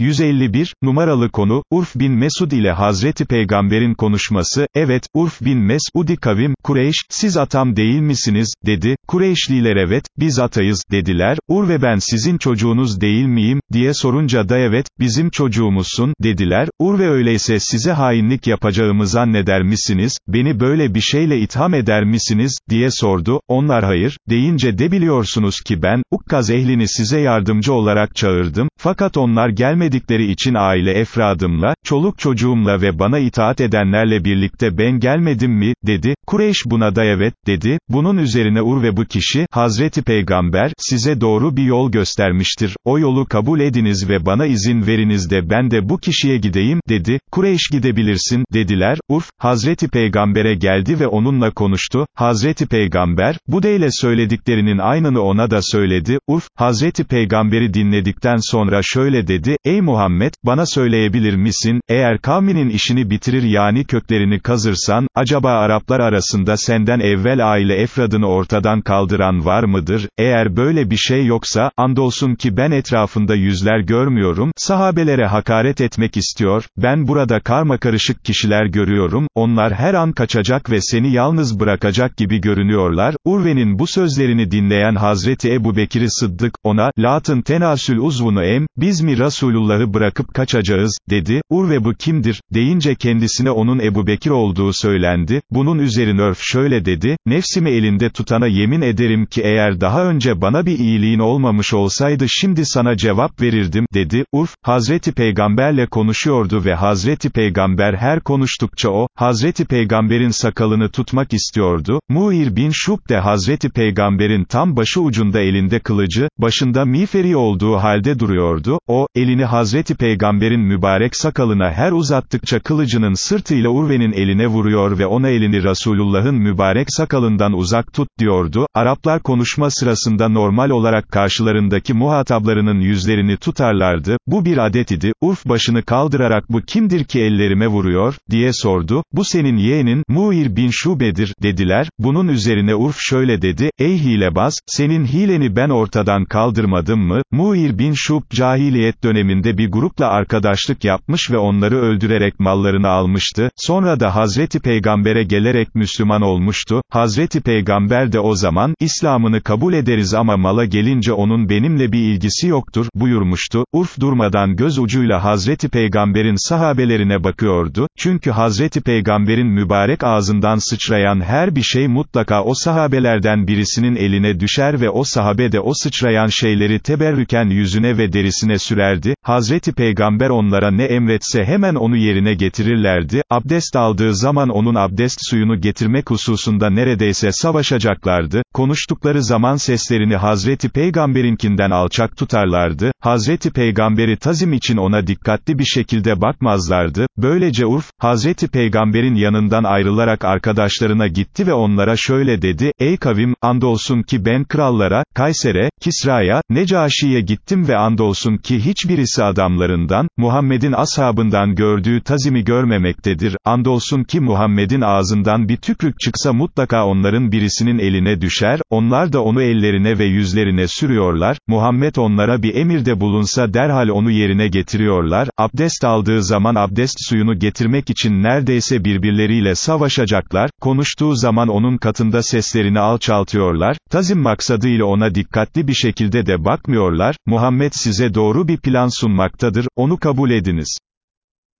151, numaralı konu, Urf bin Mesud ile Hazreti Peygamber'in konuşması, evet, Urf bin Mesud'i kavim, Kureyş, siz atam değil misiniz, dedi, Kureyşliler evet, biz atayız, dediler, Urve ben sizin çocuğunuz değil miyim, diye sorunca da evet, bizim çocuğumuzsun, dediler, Urve öyleyse size hainlik yapacağımı zanneder misiniz, beni böyle bir şeyle itham eder misiniz, diye sordu, onlar hayır, deyince de biliyorsunuz ki ben, Ukkaz ehlini size yardımcı olarak çağırdım, fakat onlar gelmedikleri için aile efradımla, çoluk çocuğumla ve bana itaat edenlerle birlikte ben gelmedim mi, dedi, Kureyş buna da evet, dedi, bunun üzerine Urve bu kişi, Hazreti Peygamber, size doğru bir yol göstermiştir, o yolu kabul ediniz ve bana izin veriniz de ben de bu kişiye gideyim, dedi, Kureyş gidebilirsin, dediler, Urf, Hazreti Peygamber'e geldi ve onunla konuştu, Hazreti Peygamber, bu deyle söylediklerinin aynını ona da söyledi, Urf, Hazreti Peygamber'i dinledikten sonra şöyle dedi, ey Muhammed, bana söyleyebilir misin, eğer kavminin işini bitirir yani köklerini kazırsan, acaba Araplar arasında senden evvel aile efradını ortadan kaldıran var mıdır, eğer böyle bir şey yoksa, andolsun ki ben etrafında yüzler görmüyorum, sahabelere hakaret etmek istiyor, ben burada karma karışık kişiler görüyorum, onlar her an kaçacak ve seni yalnız bırakacak gibi görünüyorlar, Urve'nin bu sözlerini dinleyen Hazreti Ebu Bekir'i Sıddık, ona, Lat'ın tenasül uzvunu em, biz mi Resulullah'ı bırakıp kaçacağız, dedi, Urve bu kimdir, deyince kendisine onun Ebu Bekir olduğu söylendi, bunun üzerine Örf şöyle dedi, nefsimi elinde tutana yemin ederim ki eğer daha önce bana bir iyiliğin olmamış olsaydı şimdi sana cevap verirdim, dedi, Urf, Hazreti Peygamberle konuşuyordu ve Hazreti Peygamber her konuştukça o, Hazreti Peygamber'in sakalını tutmak istiyordu, Muir bin Şub de Hazreti Peygamber'in tam başı ucunda elinde kılıcı, başında miğferi olduğu halde duruyordu, o, elini Hazreti Peygamber'in mübarek sakalına her uzattıkça kılıcının sırtıyla Urve'nin eline vuruyor ve ona elini Resulullah'ın mübarek sakalından uzak tut, diyordu, Araplar konuşma sırasında normal olarak karşılarındaki muhataplarının yüzlerini tutarlardı, bu bir adet idi, Urf başını kaldırarak bu kimdir ki ellerime vuruyor, diye sordu, bu senin yeğenin, Muir bin Şube'dir, dediler, bunun üzerine Urf şöyle dedi, ey hilebaz, senin hileni ben ortadan kaldırmadım mı, Muir bin Şub, cahiliyet döneminde bir grupla arkadaşlık yapmış ve onları öldürerek mallarını almıştı, sonra da Hazreti Peygamber'e gelerek Müslüman olmuştu, Hazreti Peygamber de o zaman, İslam'ını kabul ederiz ama mala gelince onun benimle bir ilgisi yoktur, buyurmuştu, Urf durmadan göz ucuyla Hazreti Peygamber'in sahabelerine bakıyordu, çünkü Hazreti Peygamber'in mübarek ağzından sıçrayan her bir şey mutlaka o sahabelerden birisinin eline düşer ve o sahabe de o sıçrayan şeyleri teberrüken yüzüne ve derisine sürerdi, Hazreti Peygamber onlara ne emretse hemen onu yerine getirirlerdi, abdest aldığı zaman onun abdest suyunu getirmek hususunda neredeyse savaşacaklardı, konuştukları zaman seslerini Hazreti Peygamber'inkinden alçak tutarlardı, Hazreti Peygamberi tazim için ona dikkatli bir şekilde bakmazlardı, böylece Urf, Hazreti Peygamber'in yanından ayrılarak arkadaşlarına gitti ve onlara şöyle dedi, ey kavim, andolsun ki ben krallara, Kayser'e, Kisra'ya, Necaşi'ye gittim ve andolsun ki hiçbirisi adamlarından, Muhammed'in ashabından gördüğü tazimi görmemektedir, andolsun ki Muhammed'in ağzından bir tükrük çıksa mutlaka onların birisinin eline düşer, onlar da onu ellerine ve yüzlerine sürüyorlar, Muhammed onlara bir emirde bulunsa derhal onu yerine getiriyorlar, abdest aldığı zaman abdest suyunu getirmek için neredeyse birbirleriyle savaşacaklar, konuştuğu zaman onun katında seslerini alçaltıyorlar, tazim maksadıyla ona dikkatli bir şekilde de bakmıyorlar, Muhammed size doğru bir plan sunmaktadır, onu kabul ediniz.